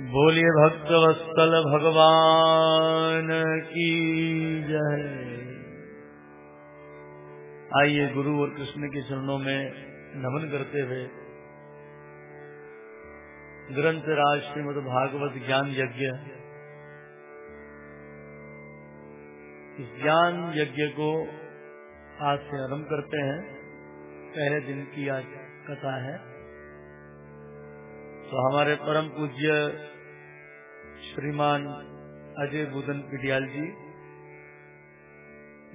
बोलिए भक्त वत्सल भगवान की जय। आइए गुरु और कृष्ण के चरणों में नमन करते हुए ग्रंथ राज श्रीमद भागवत ज्ञान यज्ञ। इस ज्ञान यज्ञ को आज से आरंभ करते हैं। पहले दिन की आज कथा है। तो हमारे परम पूज्य श्रीमान अजय बुदन पिडियाल जी,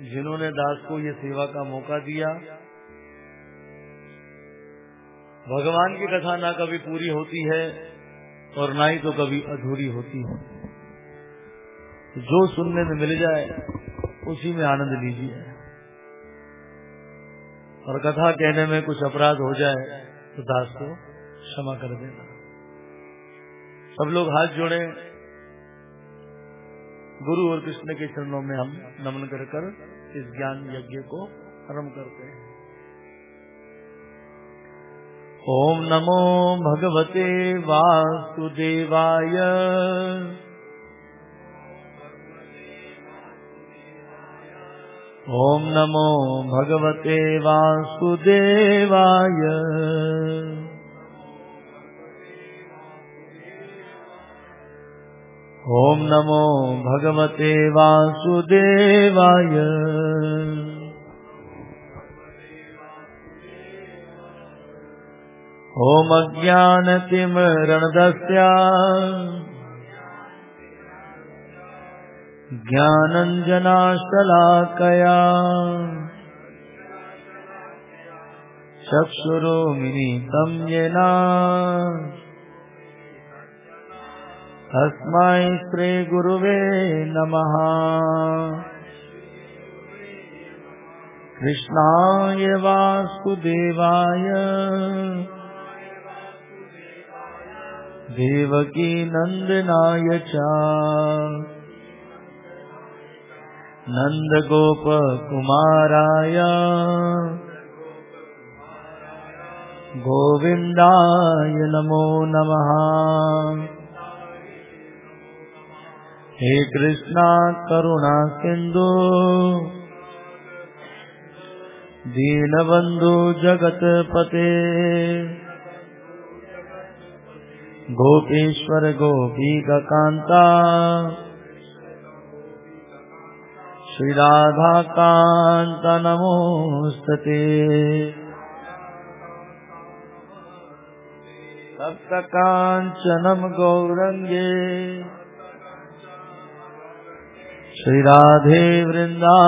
जिन्होंने दास को ये सेवा का मौका दिया। भगवान की कथा ना कभी पूरी होती है और ना ही तो कभी अधूरी होती है। जो सुनने में मिल जाए, उसी में आनंद लीजिए। और कथा कहने में कुछ अपराध हो जाए तो दास को क्षमा कर देना। सब लोग हाथ जोड़े। गुरु और कृष्ण के चरणों में हम नमन कर कर इस ज्ञान यज्ञ को आरंभ करते हैं। ओम नमो भगवते वासुदेवाय। ओम नमो भगवते वासुदेवाय। ओम नमो भगवते वासुदेवाय। ओम अज्ञानतिमरणदस्या। ज्ञानञ्जनाशलाकया। चक्षुरुमिलितं येना। तस्मै श्रीगुरुवे नमः। कृष्णाय वासुदेवाय। देवकी नन्दनाय च नन्दगोपकुमाराय। गोविन्दाय नमो नमः। हे कृष्णा करुणा सिन्धु दीनबन्धु जगत्पते। गोपेश्वर गोपीकान्ता श्रीराधाकान्त नमोस्तते सप्तकाञ्चनम् गौरङ्गे श्रीराधे वृन्दावनेश्वरी।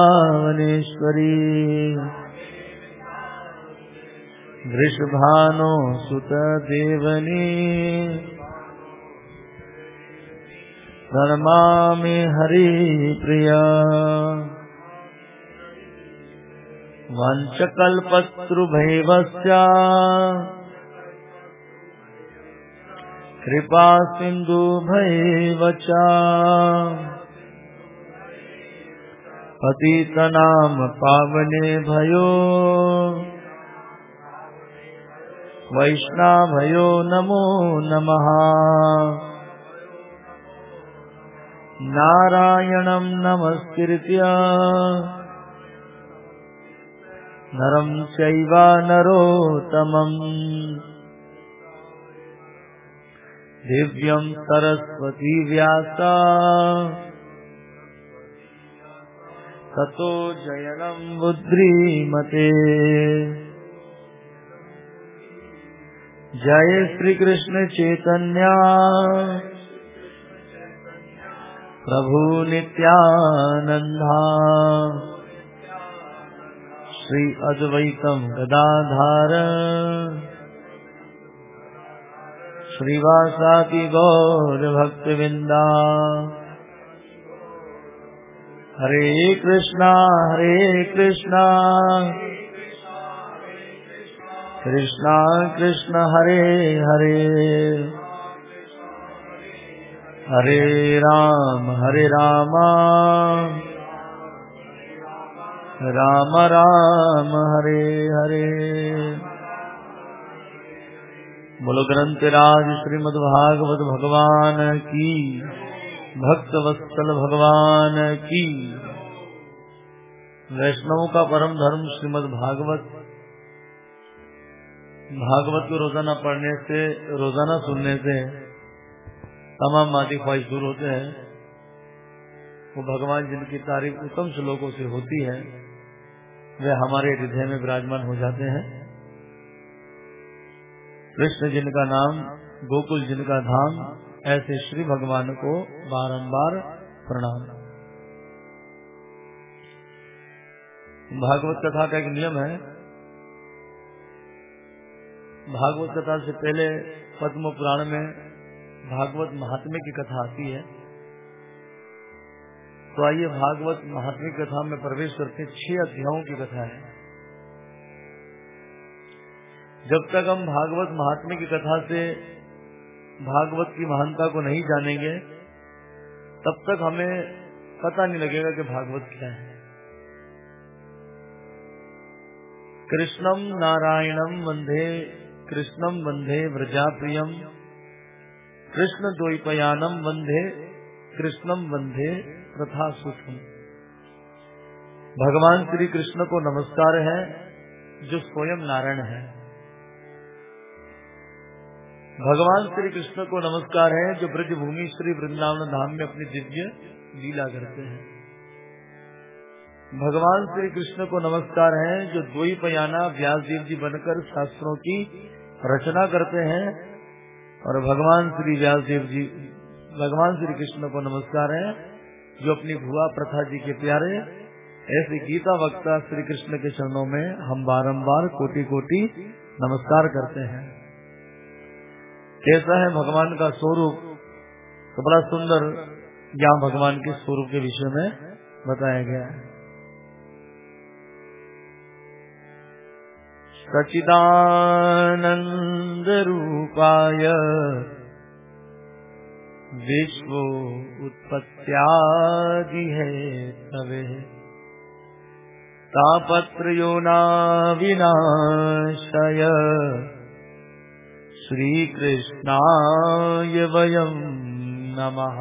वृषभानो सुतदेवनी। प्रणमामि हरिप्रिया। वञ्चकल्पतृभैवस्य कृपा सिन्धुभैव च। पतितनाम पावने भयो। वैष्णाभयो नमो नमः। नारायणं नमस्कृत्य। नरं चैव नरोत्तमम्। दिव्यं सरस्वती व्यासा। ततो जयनं बुद्धिमते जय श्री कृष्ण चैतन्या। प्रभु नित्यानन्दा। श्री अद्वैतम गदाधार। श्रीवासाति गौर भक्तविंदा हरे कृष्णा हरे कृष्णा। कृष्णा, कृष्ण, हरे हरे। हरे राम हरे राम। राम राम, हरे हरे। बोलो ग्रंथ राज श्रीमद भागवत भगवान की भक्त वत्सल भगवान की। वैष्णव का परम धर्म श्रीमद भागवत। भागवत को रोज़ाना पढ़ने से, रोज़ाना सुनने से तमाम मादी ख्वाहिश दूर होते हैं। वो भगवान जिनकी तारीफ़ उत्तम श्लोकों से होती है, वे हमारे हृदय में विराजमान हो जाते हैं। कृष्ण जिनका नाम, गोकुल जिनका धाम ऐसे श्री भगवान को बारंबार प्रणाम। भागवत कथा का एक नियम है। भागवत कथा से पहले पद्म पुराण में भागवत महात्म्य की कथा आती है। तो आइए भागवत महात्म्य कथा में प्रवेश करते छह अध्यायों की कथा है। जब तक हम भागवत महात्म्य की कथा से भागवत की महानता को नहीं जानेंगे, तब तक हमें पता नहीं लगेगा कि भागवत क्या है। कृष्णम नारायणम वंदे कृष्णम वंदे व्रजा प्रियम कृष्ण द्वैपयानम वंदे कृष्णम वंदे प्रथा सुखम भगवान श्री कृष्ण को नमस्कार है, जो स्वयं नारायण है। भगवान श्री कृष्ण को नमस्कार है, जो ब्रज भूमि श्री वृंदावन धाम में अपनी दिव्य लीला करते हैं। भगवान श्री कृष्ण को नमस्कार है, जो द्वैपयाना व्यास देव जी बनकर शास्त्रों की रचना करते हैं, और भगवान श्री व्यास देव जी, भगवान श्री कृष्ण को नमस्कार है, जो अपनी भुआ प्रथा जी के प्यारे, ऐसे गीता वक्ता श्री कृष्ण के चरणों में हम बारंबार कोटि कोटि नमस्कार करते हैं। कैसा है भगवान का स्वरूप? तो बड़ा सुंदर यहाँ भगवान के स्वरूप के विषय में बताया गया है। सचिदानन्दरूपाय विश्व उत्पत्त्यादिहे तवे। तापत्रयो नाविनाशय श्रीकृष्णाय वयम् नमः।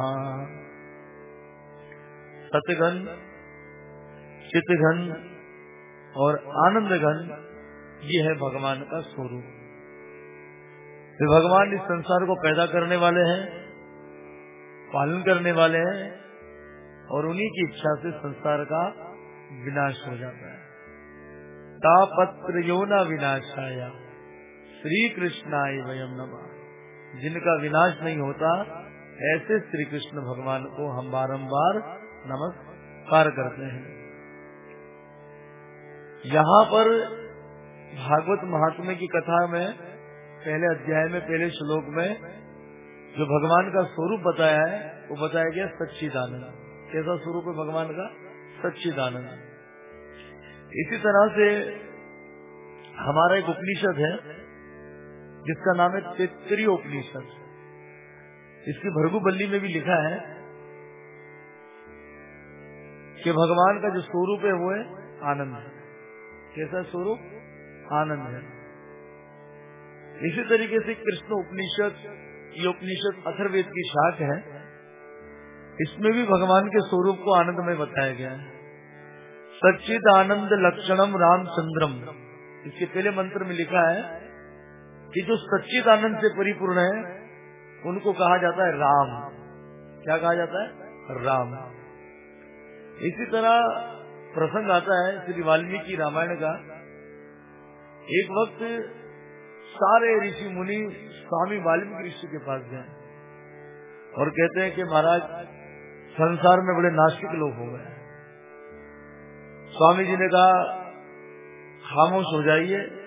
सतघन चितघन और आनंदघन, ये है भगवान का स्वरूप। वे भगवान इस संसार को पैदा करने वाले हैं, पालन करने वाले हैं और उन्हीं की इच्छा से संसार का विनाश हो जाता है। तापत्र योना विनाशाया। श्री कृष्णाय वयम नमा। जिनका विनाश नहीं होता, ऐसे श्री कृष्ण भगवान को हम बारंबार नमस्कार करते हैं। यहाँ पर भागवत महात्म्य की कथा में, पहले अध्याय में, पहले श्लोक में, जो भगवान का स्वरूप बताया है, वो बताया गया सच्चिदानंद। कैसा स्वरूप है भगवान का? सच्चिदानंद। इसी तरह से हमारा एक उपनिषद है जिसका नाम है तेतरी उपनिषद इसकी भरगु बल्ली में भी लिखा है कि भगवान का जो स्वरूप है वो है आनंद। है कैसा स्वरूप? आनंद है। इसी तरीके से कृष्ण उपनिषद, ये उपनिषद अथर्वेद की शाख है। इसमें भी भगवान के स्वरूप को आनंद में बताया गया है। सच्चिद आनंद लक्षणम रामचंद्रम। इसके पहले मंत्र में लिखा है कि जो सच्चित आनंद से परिपूर्ण है, उनको कहा जाता है राम। क्या कहा जाता है? राम। इसी तरह प्रसंग आता है श्री वाल्मीकि रामायण का। एक वक्त सारे ऋषि मुनि स्वामी वाल्मीकि ऋषि के पास गए और कहते हैं कि महाराज, संसार में बड़े नास्तिक लोग हो गए। स्वामी जी ने कहा, खामोश हो जाइए।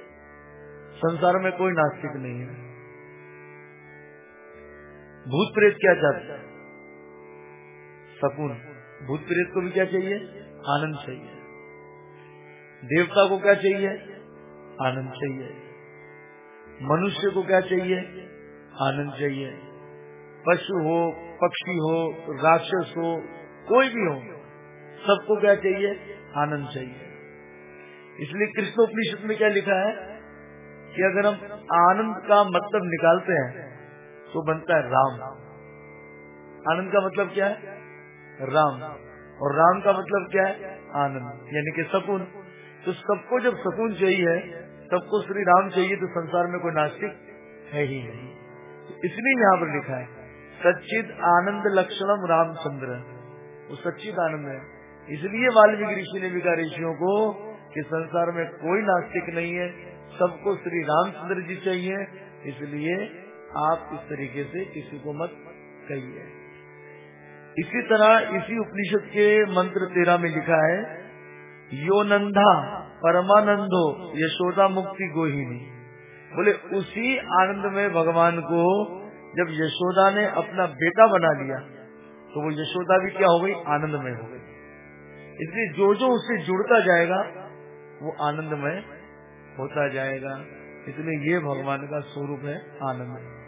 संसार में कोई नास्तिक नहीं है। भूत प्रेत क्या चाहते हैं सकून भूत प्रेत को भी क्या चाहिए? आनंद चाहिए। देवता को क्या चाहिए? आनंद चाहिए। मनुष्य को क्या चाहिए? आनंद चाहिए। पशु हो, पक्षी हो, राक्षस हो, कोई भी हो, सबको क्या चाहिए? आनंद चाहिए। इसलिए कृष्ण उपनिषद में क्या लिखा है? कि अगर हम आनंद का मतलब निकालते हैं तो बनता है राम। आनंद का मतलब क्या है? राम। और राम का मतलब क्या है? आनंद, यानी कि सकून। तो सबको जब सकून चाहिए, सबको श्री राम चाहिए तो संसार में कोई नास्तिक है ही नहीं। तो इसलिए यहाँ पर लिखा है, सच्चिद आनंद लक्षणम रामचंद्र। वो सच्चिद आनंद है। इसलिए वाल्मीकि ऋषि ने भी कहा, ऋषियों को, कि संसार में कोई नास्तिक नहीं है सबको श्री रामचंद्र जी चाहिए, इसलिए आप इस तरीके से किसी को मत कहिए। इसी तरह इसी उपनिषद के मंत्र तेरह में लिखा है, यो नंदा परमानंदो यशोदा मुक्ति गोहिनी। बोले, उसी आनंद में भगवान को जब यशोदा ने अपना बेटा बना लिया तो वो यशोदा भी क्या हो गई? आनंद में हो गई। इसलिए जो जो उससे जुड़ता जाएगा, वो आनंदमय होता जाएगा। इसलिए ये भगवान का स्वरूप है आनंद।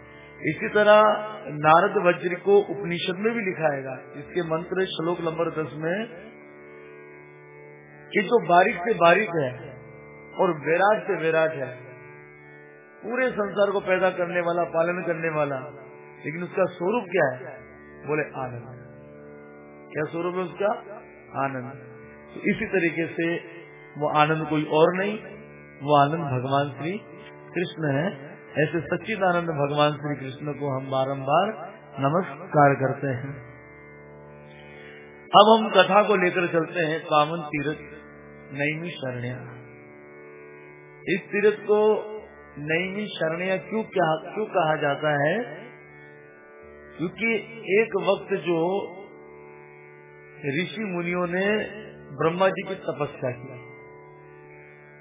इसी तरह नारद वज्र को उपनिषद में भी लिखाएगा। इसके मंत्र श्लोक नंबर दस में कि जो बारीक से बारीक है और विराट से विराट है, पूरे संसार को पैदा करने वाला, पालन करने वाला, लेकिन उसका स्वरूप क्या है? बोले आनंद। क्या स्वरूप है उसका? आनंद। तो इसी तरीके से वो आनंद कोई और नहीं वो आनंद भगवान श्री कृष्ण है। ऐसे सच्चिदानंद भगवान श्री कृष्ण को हम बारंबार नमस्कार करते हैं। अब हम कथा को लेकर चलते हैं पावन तीर्थ नईमी शरणिया। इस तीर्थ को नईमी शरणिया क्यों क्या, क्यों कहा जाता है? क्योंकि एक वक्त जो ऋषि मुनियों ने ब्रह्मा जी की तपस्या की।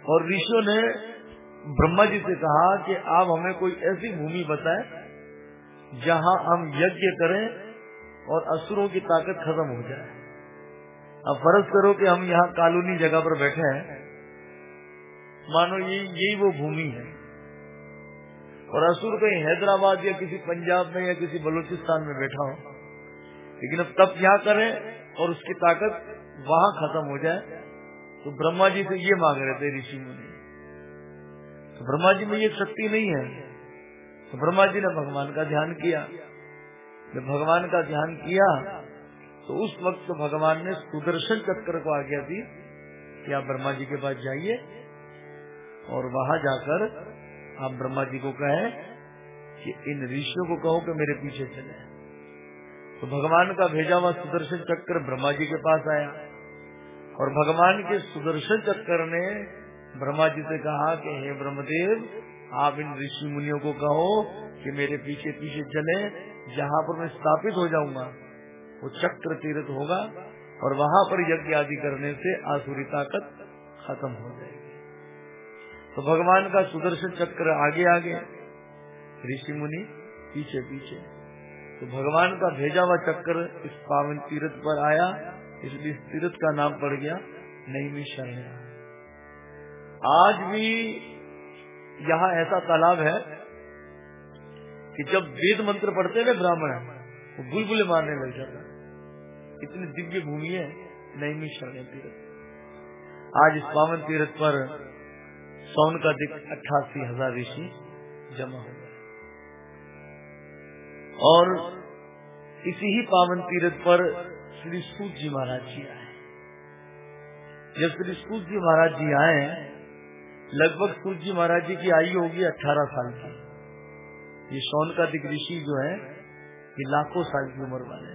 और ऋषियों ने ब्रह्मा जी से कहा कि आप हमें कोई ऐसी भूमि बताएँ जहाँ हम यज्ञ करें और असुरों की ताकत खत्म हो जाए। अब फ़र्ज़ करो कि हम यहाँ कालोनी जगह पर बैठे हैं। मानो ये यही वो भूमि है। और असुर कहीं हैदराबाद या किसी पंजाब में या किसी बलूचिस्तान में बैठा हो, लेकिन अब तब क्या करें और उसकी ताकत वहाँ खत्म हो जाए? तो ब्रह्मा जी से ये मांग रहे थे ऋषि मुनि। तो ब्रह्मा जी में ये शक्ति नहीं है। तो ब्रह्मा जी ने भगवान का ध्यान किया। जब भगवान का ध्यान किया तो उस वक्त तो भगवान ने सुदर्शन चक्र को आज्ञा दी कि आप ब्रह्मा जी के पास जाइए और वहाँ जाकर आप ब्रह्मा जी को कहे कि इन ऋषियों को कहो कि मेरे पीछे चले। तो भगवान का भेजा हुआ सुदर्शन चक्र ब्रह्मा जी के पास आया। और भगवान के सुदर्शन चक्कर ने ब्रह्मा जी से कहा कि, हे ब्रह्मदेव, आप इन ऋषि मुनियों को कहो कि मेरे पीछे पीछे चले, जहाँ पर मैं स्थापित हो जाऊँगा। वो चक्र तीर्थ होगा और वहाँ पर यज्ञ आदि करने से आसुरी ताकत खत्म हो जाएगी। तो भगवान का सुदर्शन चक्र आगे आगे, ऋषि मुनि पीछे पीछे। तो भगवान का भेजा हुआ चक्र इस पावन तीर्थ पर आया इसलिए तीर्थ का नाम पड़ गया नईमी शरण आज भी यहाँ ऐसा तालाब है कि जब वेद मंत्र पढ़ते हैं ब्राह्मण, वो बुलबुल मारने लग जाता है। इतनी दिव्य भूमि है नईमी शरण तीर्थ। आज इस पावन तीर्थ पर सौन का दिख अट्ठासी हज़ार ऋषि जमा हो गए। और इसी ही पावन तीर्थ पर श्री सूत जी महाराज जी आए। जब श्री सूत जी महाराज जी आए, लगभग सूत जी महाराज जी की आयु होगी अठारह साल की। ये शौन का दिग ऋषि जो है, ये लाखों साल की उम्र वाले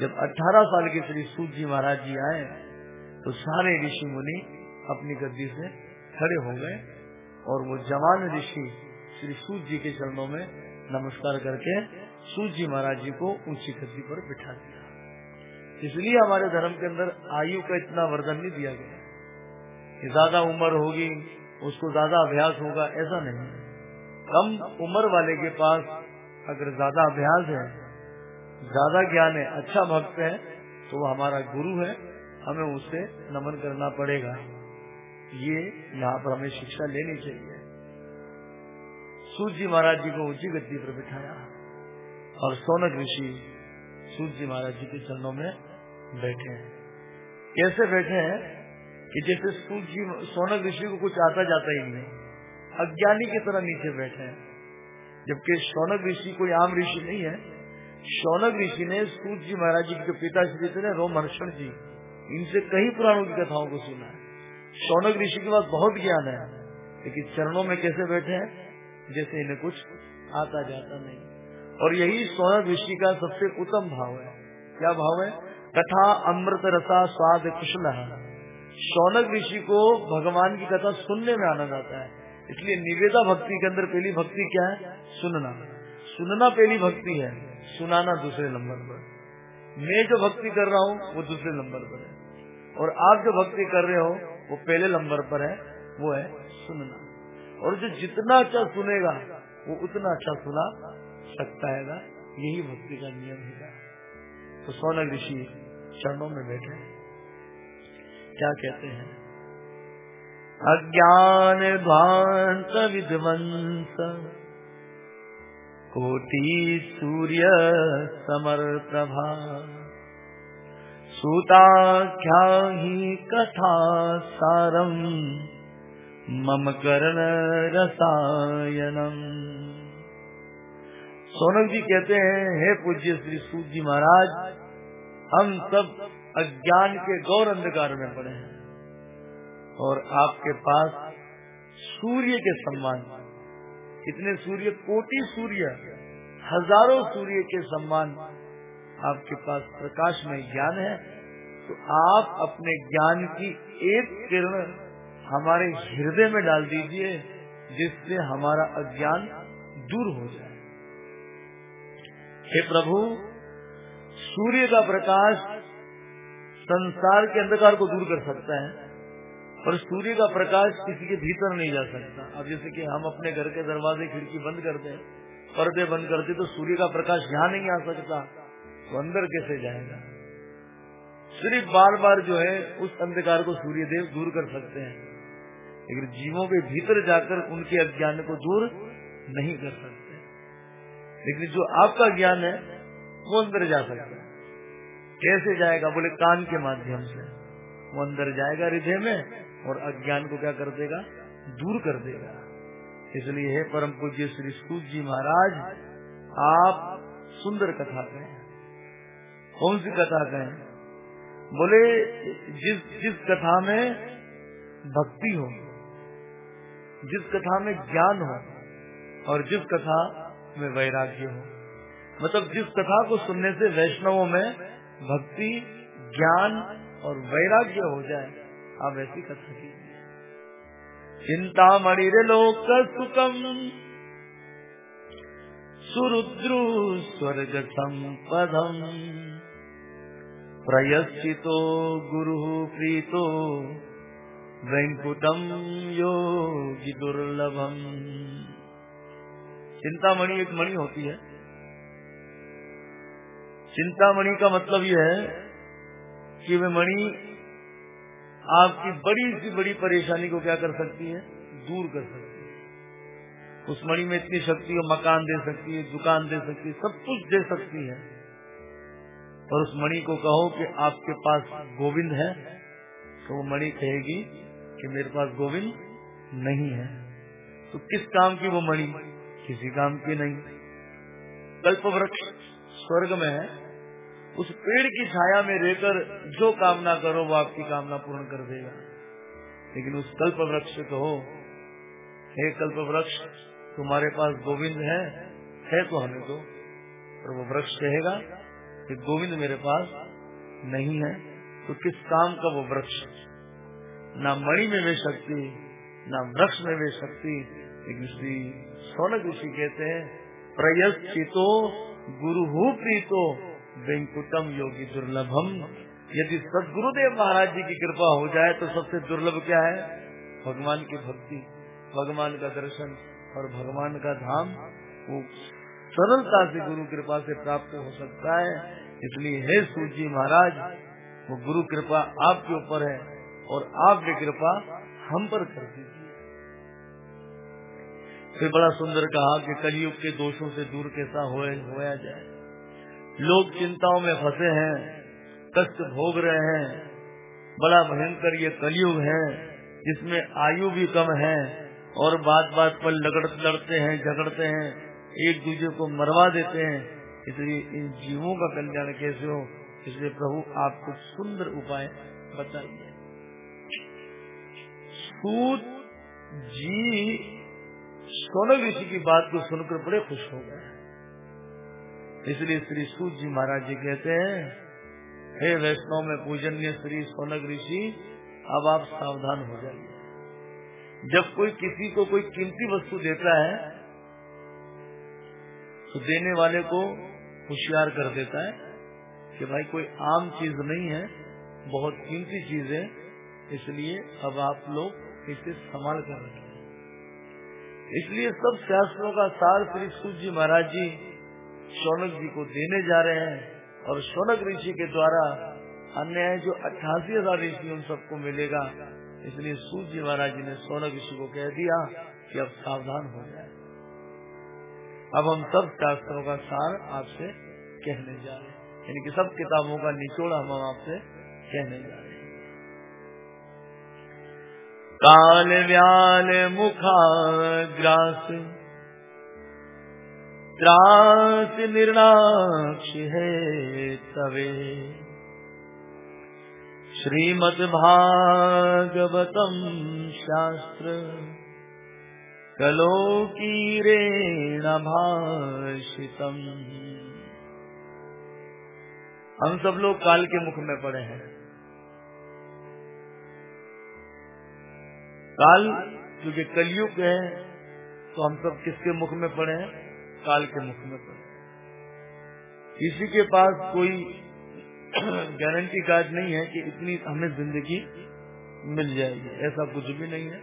जब अठारह साल के श्री सूत जी महाराज जी आए तो सारे ऋषि मुनि अपनी गद्दी से खड़े हो गए और वो जवान ऋषि श्री सूत जी के चरणों में नमस्कार करके सूत जी महाराज जी को ऊँची गद्दी पर बिठा दिया। इसलिए हमारे धर्म के अंदर आयु का इतना वर्धन नहीं दिया गया। कि ज़्यादा उम्र होगी, उसको ज़्यादा अभ्यास होगा, ऐसा नहीं। कम उम्र वाले के पास अगर ज़्यादा अभ्यास है, ज़्यादा ज्ञान है अच्छा भक्त है तो वो हमारा गुरु है, हमें उससे नमन करना पड़ेगा। ये यहाँ पर हमें शिक्षा लेनी चाहिए। सूर्य जी महाराज जी को ऊँची गति पर बिठाया। और सोनक ऋषि सूर्य जी महाराज जी के चरणों में बैठे हैं। कैसे बैठे हैं कि जैसे जी सोनक ऋषि को कुछ आता जाता ही नहीं। अज्ञानी की तरह नीचे बैठे हैं। जबकि शौनक ऋषि कोई आम ऋषि नहीं है। शौनक ऋषि ने सूत जी महाराज जी के पिता श्री थे रोमहर्षण जी, इनसे कई पुराणों की कथाओं को सुना है। शौनक ऋषि के पास बहुत ज्ञान है, लेकिन चरणों में कैसे बैठे हैं? जैसे इन्हें कुछ आता जाता नहीं। और यही सोनक ऋषि का सबसे उत्तम भाव है। क्या भाव है? कथा अमृत रसा स्वाद कुशल शौनक ऋषि को भगवान की कथा सुनने में आनंद आता है। इसलिए निवेदा भक्ति के अंदर पहली भक्ति क्या है? सुनना। सुनना पहली भक्ति है, सुनाना दूसरे नंबर पर। मैं जो भक्ति कर रहा हूँ, वो दूसरे नंबर पर है। और आप जो भक्ति कर रहे हो, वो पहले नंबर पर है, वो है सुनना। और जो जितना अच्छा सुनेगा, वो उतना अच्छा सुना सकता है यही भक्ति का नियम है। तो सोनक ऋषि चरणों में बैठे क्या कहते हैं? अज्ञान ध्वांत विध्वंस, कोटि सूर्य समर प्रभा। सूताख्या ही कथा सारम मम करण रसायनम सोनक जी कहते हैं, हे पूज्य श्री सूत जी महाराज हम सब अज्ञान के गौर अंधकार में पड़े हैं। और आपके पास सूर्य के सम्मान। इतने सूर्य, कोटि सूर्य, हज़ारों सूर्य के सम्मान आपके पास प्रकाश में ज्ञान है। तो आप अपने ज्ञान की एक किरण हमारे हृदय में डाल दीजिए, जिससे हमारा अज्ञान दूर हो जाए। हे प्रभु सूर्य का प्रकाश संसार के अंधकार को दूर कर सकता है और सूर्य का प्रकाश किसी के भीतर नहीं जा सकता। अब जैसे कि हम अपने घर के दरवाजे खिड़की बंद करते हैं पर्दे बंद करते तो सूर्य का प्रकाश यहाँ नहीं आ सकता तो अंदर कैसे जाएगा? सिर्फ़ बार बार जो है, उस अंधकार को सूर्य देव दूर कर सकते हैं, लेकिन जीवों के भीतर जाकर उनके अज्ञान को दूर नहीं कर सकते। लेकिन जो आपका ज्ञान है, वो अंदर जा सकता है। कैसे जाएगा? बोले, कान के माध्यम से। वो अंदर जाएगा हृदय में और अज्ञान को क्या कर देगा? दूर कर देगा। इसलिए है परम पूज्य श्री सूत जी महाराज, आप सुंदर कथा कहें। कौन सी कथा कहें? बोले, जिस जिस कथा में भक्ति हो, जिस कथा में ज्ञान हो और जिस कथा में वैराग्य हो मतलब जिस कथा को सुनने से वैष्णवों में भक्ति, ज्ञान और वैराग्य हो जाए, आप ऐसी कथा कीजिए। चिंता मणिर लोक सुखम, सुरुद्रु स्वर्ग संपदम। प्रयश्चितो गुरु प्रीतो वैंकुटम योगी दुर्लभम। चिंतामणि एक मणि होती है। चिंतामणि का मतलब यह है कि वे मणि आपकी बड़ी सी बड़ी परेशानी को क्या कर सकती है? दूर कर सकती है। उस मणि में इतनी शक्ति है, मकान दे सकती है, दुकान दे सकती है, सब कुछ दे सकती है। और उस मणि को कहो कि आपके पास गोविंद है तो वो मणि कहेगी कि मेरे पास गोविंद नहीं है। तो किस काम की वो मणि? किसी काम की नहीं। कल्प वृक्ष स्वर्ग में है। उस पेड़ की छाया में रहकर जो कामना करो, वो आपकी कामना पूर्ण कर देगा। लेकिन उस कल्प वृक्ष कहो हे कल्प वृक्ष तुम्हारे पास गोविंद है है तो हमें दो। और वो वृक्ष कहेगा कि गोविंद मेरे पास नहीं है तो किस काम का वो वृक्ष? ना मणि में वे शक्ति, ना वृक्ष में वे शक्ति। लेकिन श्री सोनक ऋषि कहते हैं प्रयश्चितो गुरु प्रीतो। वेंकुटम योगी दुर्लभम। यदि सदगुरुदेव महाराज जी की कृपा हो जाए तो सबसे दुर्लभ क्या है? भगवान की भक्ति, भगवान का दर्शन और भगवान का धाम। वो सरलता से गुरु कृपा से प्राप्त हो सकता है। इसलिए हे सूजी महाराज, वो गुरु कृपा आपके ऊपर है और आपकी कृपा हम पर कर दीजिए। फिर बड़ा सुंदर कहा कि कलयुग के दोषों से दूर कैसा होया जाए। लोग चिंताओं में फंसे हैं, कष्ट भोग रहे हैं। बड़ा भयंकर ये कलयुग है, जिसमें आयु भी कम है और बात बात पर लगड़ लड़ते हैं, झगड़ते हैं एक दूसरे को मरवा देते हैं। इसलिए इन जीवों का कल्याण कैसे हो? इसलिए प्रभु आप कुछ सुंदर उपाय बताइए। सूत जी सोनक ऋषि की बात को सुनकर बड़े खुश हो गए। इसलिए श्री सूत जी महाराज जी कहते हैं, हे वैष्णव, में पूजनीय श्री सोनक ऋषि, अब आप सावधान हो जाइए। जब कोई किसी को कोई कीमती वस्तु देता है तो देने वाले को होशियार कर देता है कि भाई, कोई आम चीज़ नहीं है, बहुत कीमती चीज़ है, इसलिए अब आप लोग इसे संभाल कर रखें। इसलिए सब शास्त्रों का सार श्री सूर्य जी महाराज जी शौनक जी को देने जा रहे हैं और शौनक ऋषि के द्वारा अन्य जो अट्ठासी हज़ार ऋषि उन सबको मिलेगा, इसलिए सूर्य जी महाराज जी ने सोनक ऋषि को कह दिया कि अब सावधान हो जाए। अब हम सब शास्त्रों का सार आपसे कहने जा रहे हैं। यानी कि सब किताबों का निचोड़ हम आपसे कहने जा रहे हैं। काल व्याल मुखाग्रास त्रास निर्णाक्ष है तवे। श्रीमद भागवतम शास्त्र कलो कलोकीरेण भाषितम। हम सब लोग काल के मुख में पड़े हैं। काल, क्योंकि कलयुग है तो हम सब किसके मुख में पड़े हैं? काल के मुख में पड़े। किसी के पास कोई गारंटी कार्ड नहीं है कि इतनी हमें ज़िंदगी मिल जाएगी। ऐसा कुछ भी नहीं है।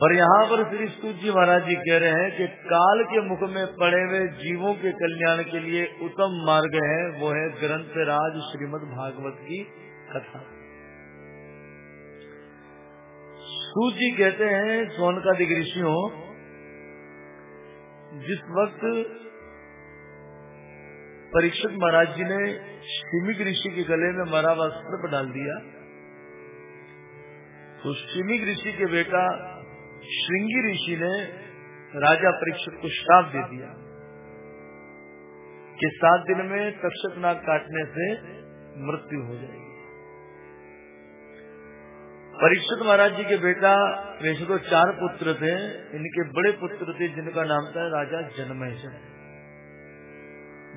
और यहाँ पर श्री सूत जी महाराज जी कह रहे हैं कि काल के मुख में पड़े हुए जीवों के कल्याण के लिए उत्तम मार्ग है, वो है ग्रंथ राज श्रीमद भागवत की कथा। सूत जी कहते हैं, सोनका दिग ऋषियों जिस वक्त परीक्षक महाराज जी ने शिमिक ऋषि के गले में मरा सर्प डाल दिया तो शिमिक ऋषि के बेटा श्रृंगी ऋषि ने राजा परीक्षक को श्राप दे दिया कि सात दिन में तक्षक नाग काटने से मृत्यु हो जाएगी। परीक्षित महाराज जी के बेटा वैसे तो चार पुत्र थे। इनके बड़े पुत्र थे, जिनका नाम था राजा जन्मय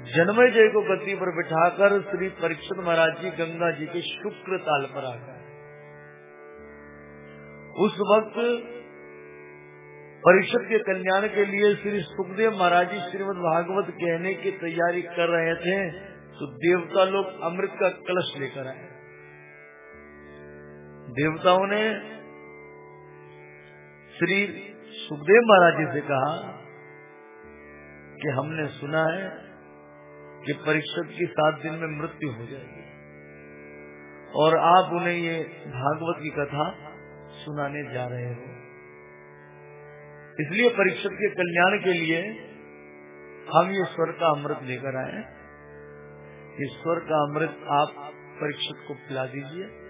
जन्मय जय को गति पर बिठाकर श्री परीक्षित महाराज जी गंगा जी के शुक्र ताल पर आ गए। उस वक्त परीक्षित के कल्याण के लिए श्री सुखदेव महाराज जी श्रीमद भागवत कहने की तैयारी कर रहे थे। तो देवता लोग अमृत का कलश लेकर आए। देवताओं ने श्री सुखदेव महाराज जी से कहा कि हमने सुना है कि परीक्षक की सात दिन में मृत्यु हो जाएगी। और आप उन्हें ये भागवत की कथा सुनाने जा रहे हो। इसलिए परीक्षक के कल्याण के लिए हम ये स्वर का अमृत लेकर आए इस स्वर का अमृत आप परीक्षक को पिला दीजिए।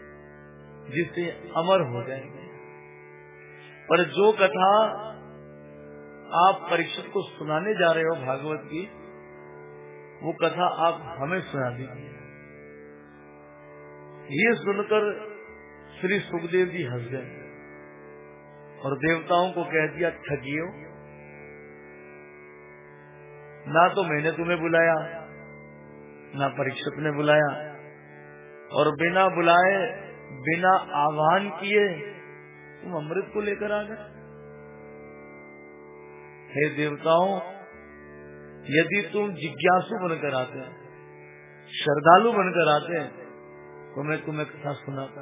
जिससे अमर हो जाएँगे पर जो कथा आप परीक्षित को सुनाने जा रहे हो भागवत की, वो कथा आप हमें सुना दीजिए। ये सुनकर श्री सुखदेव जी हंस गए और देवताओं को कह दिया, ठगियो। ना तो मैंने तुम्हें बुलाया, ना परीक्षित ने बुलाया और बिना बुलाए बिना आह्वान किए तुम अमृत को लेकर आ गए। हे देवताओं, यदि तुम जिज्ञासु बनकर आते हैं, श्रद्धालु बनकर आते हैं तो मैं तुम्हें कथा सुनाता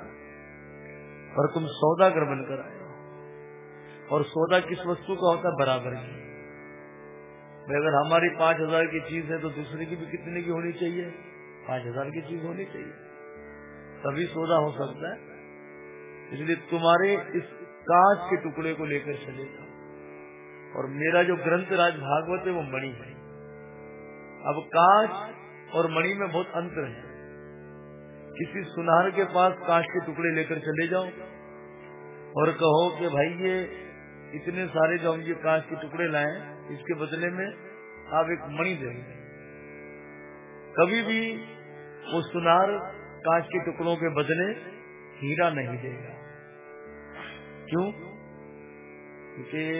और तुम सौदागर बनकर आए और सौदा किस वस्तु का होता है? बराबर की अगर हमारी पाँच हज़ार की चीज़ है तो दूसरे की भी कितने की होनी चाहिए? पाँच हज़ार की चीज़ होनी चाहिए। तभी सौदा हो सकता है। इसलिए तुम्हारे इस कांच के टुकड़े को लेकर चलेगा और मेरा जो ग्रंथ राज भागवत है, वो मणि है। अब कांच और मणि में बहुत अंतर है। किसी सुनार के पास कांच के टुकड़े लेकर चले जाओ और कहो कि भाई ये इतने सारे जो हम ये कांच के टुकड़े लाए इसके बदले में आप एक मणि देंगे कभी भी वो सुनार कांच के टुकड़ों के बदले हीरा नहीं देगा। क्यों? क्योंकि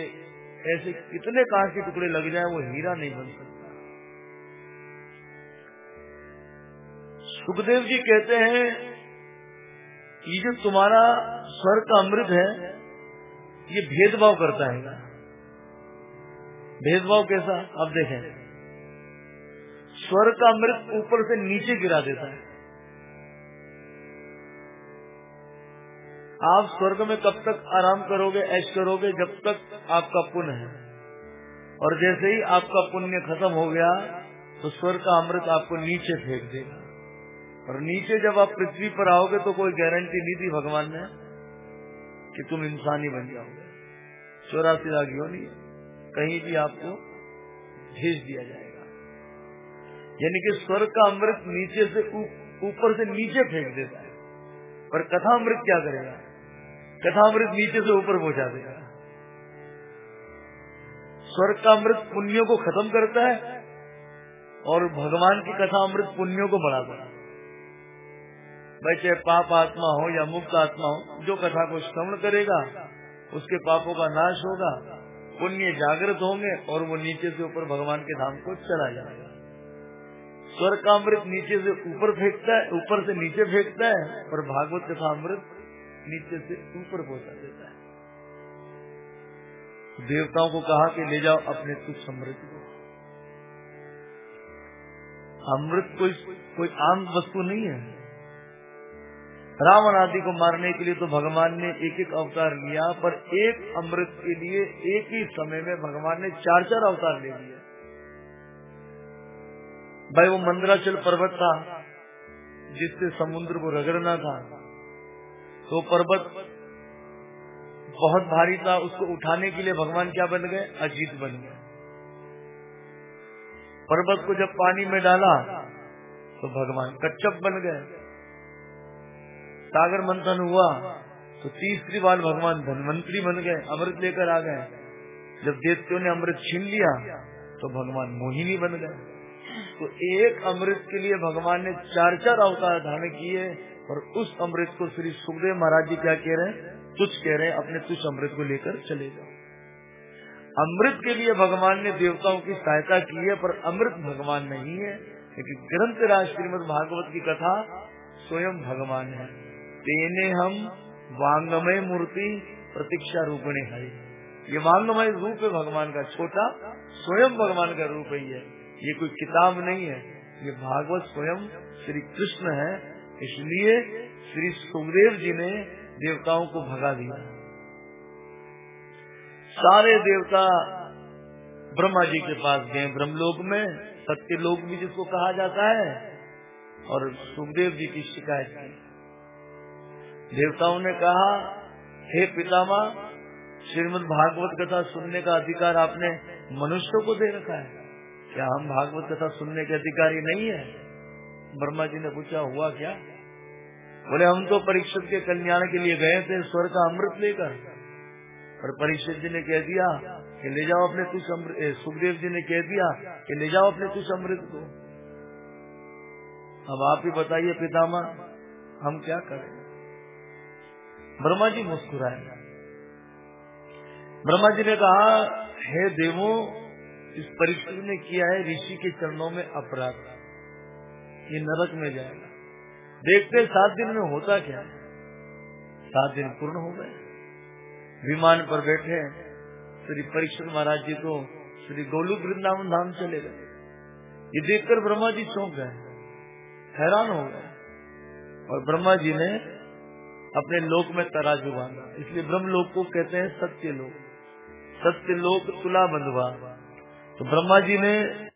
ऐसे कितने कांच के टुकड़े लग जाए, वो हीरा नहीं बन सकता। सुखदेव जी कहते हैं ये जो तुम्हारा स्वर का अमृत है, ये भेदभाव करता है। भेदभाव कैसा? आप देखें। स्वर का अमृत ऊपर से नीचे गिरा देता है। आप स्वर्ग में कब तक आराम करोगे, ऐश करोगे, जब तक आपका पुण्य है। और जैसे ही आपका पुण्य खत्म हो गया तो स्वर्ग का अमृत आपको नीचे फेंक देगा। और नीचे जब आप पृथ्वी पर आओगे तो कोई गारंटी नहीं दी भगवान ने कि तुम इंसान ही बन जाओगे। चौरासी लाख नहीं कहीं भी आपको भेज दिया जाएगा। यानी कि स्वर्ग का अमृत नीचे से ऊपर से नीचे फेंक देता है। पर कथा अमृत क्या करेगा? कथामृत नीचे से ऊपर पहुँचा देगा। स्वर्ग का अमृत पुण्यों को खत्म करता है और भगवान की कथा अमृत पुण्यों को बढ़ाता है। भाई, चाहे पाप आत्मा हो या मुक्त आत्मा हो, जो कथा को श्रवण करेगा, उसके पापों का नाश होगा, पुण्य जागृत होंगे और वो नीचे से ऊपर भगवान के धाम को चला जाएगा। स्वर्ग का अमृत नीचे से ऊपर फेंकता है, ऊपर से नीचे फेंकता है और भागवत कथा अमृत नीचे से ऊपर पहुँचा देता है। देवताओं को कहा कि ले जाओ अपने तुच्छ अमृत को। अमृत कोई कोई आम वस्तु नहीं है। रावण आदि को मारने के लिए तो भगवान ने एक एक अवतार लिया, पर एक अमृत के लिए एक ही समय में भगवान ने चार चार अवतार ले लिए। भाई, वो मंदराचल पर्वत था, जिससे समुद्र को रगड़ना था। तो पर्वत बहुत भारी था, उसको उठाने के लिए भगवान क्या बन गए? अजीत बन गए। पर्वत को जब पानी में डाला तो भगवान कच्चप बन गए। सागर मंथन हुआ तो तीसरी बार भगवान धनवंतरी बन गए, अमृत लेकर आ गए। जब देवतियों ने अमृत छीन लिया तो भगवान मोहिनी बन गए। तो एक अमृत के लिए भगवान ने चार चार अवतार धारण किए और उस अमृत को श्री सुखदेव महाराज जी क्या कह रहे हैं? तुझ कह रहे हैं, अपने तुझ अमृत को लेकर चले जाओ। अमृत के लिए भगवान ने देवताओं की सहायता की है, पर अमृत भगवान नहीं है, क्योंकि ग्रंथ राज श्रीमद भागवत की कथा स्वयं भगवान है। तेने हम वांगमय मूर्ति प्रतीक्षा रूपणे है ये वांगमय रूप है भगवान का, छोटा, स्वयं भगवान का रूप ही है। ये कोई किताब नहीं है। ये भागवत स्वयं श्री कृष्ण है, इसलिए श्री सुखदेव जी ने देवताओं को भगा दिया। सारे देवता ब्रह्मा जी के पास गए, ब्रह्मलोक में सत्य लोक भी जिसको कहा जाता है, और सुखदेव जी की शिकायत की। देवताओं ने कहा, हे पितामा श्रीमद भागवत कथा सुनने का अधिकार आपने मनुष्य को दे रखा है। क्या हम भागवत कथा सुनने के अधिकारी नहीं है? ब्रह्मा जी ने पूछा, हुआ क्या? बोले, हम तो परीक्षित के कल्याण के लिए गए थे, स्वर का अमृत लेकर। और परीक्षित जी ने कह दिया कि ले जाओ अपने कुछ अमृत सुखदेव जी ने कह दिया कि ले जाओ अपने कुछ अमृत को। अब आप ही बताइए पितामा हम क्या करें? ब्रह्मा जी मुस्कुराए। ब्रह्मा जी ने कहा, हे देवो इस परीक्षित ने किया है ऋषि के चरणों में अपराध। ये नरक में जाएगा। देखते सात दिन में होता क्या सात दिन पूर्ण हो गए। विमान पर बैठे श्री परीक्षण महाराज जी को श्री गोलू वृंदावन धाम चले गए। ये देखकर ब्रह्मा जी चौंक गए। हैरान हो गए। और ब्रह्मा जी ने अपने लोक में तराजू बांधा। इसलिए ब्रह्म लोक को कहते हैं सत्य लोक। सत्य लोक तुला बंधवा। तो ब्रह्मा जी ने